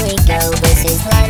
we go? This is.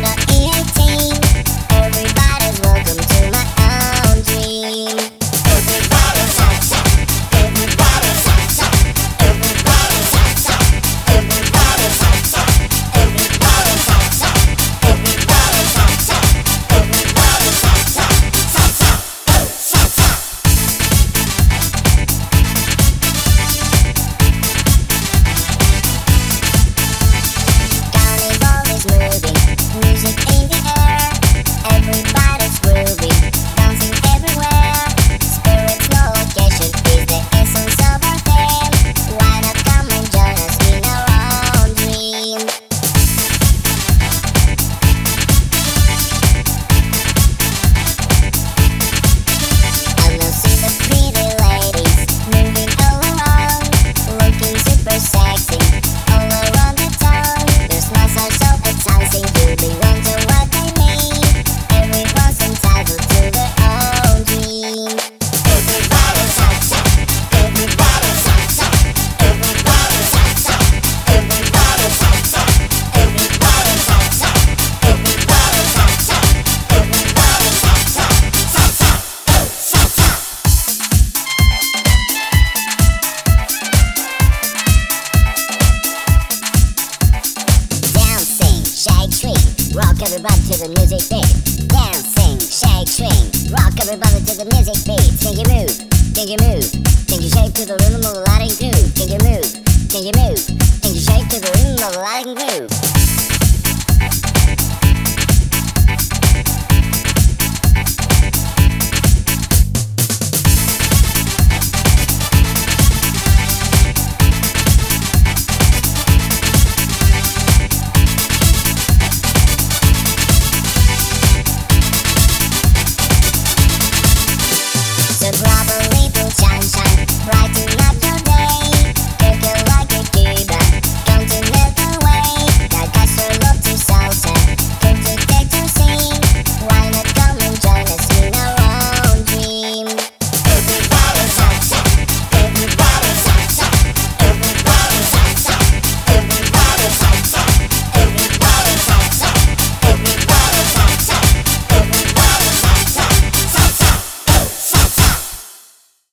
the music beat. Dance, sing, shake, swing. Rock everybody to the music beat. Can you move? Can you move? Can you shake to the rhythm of the lighting groove? Can you move? Can you move? Can you shake to the rhythm of the lighting groove?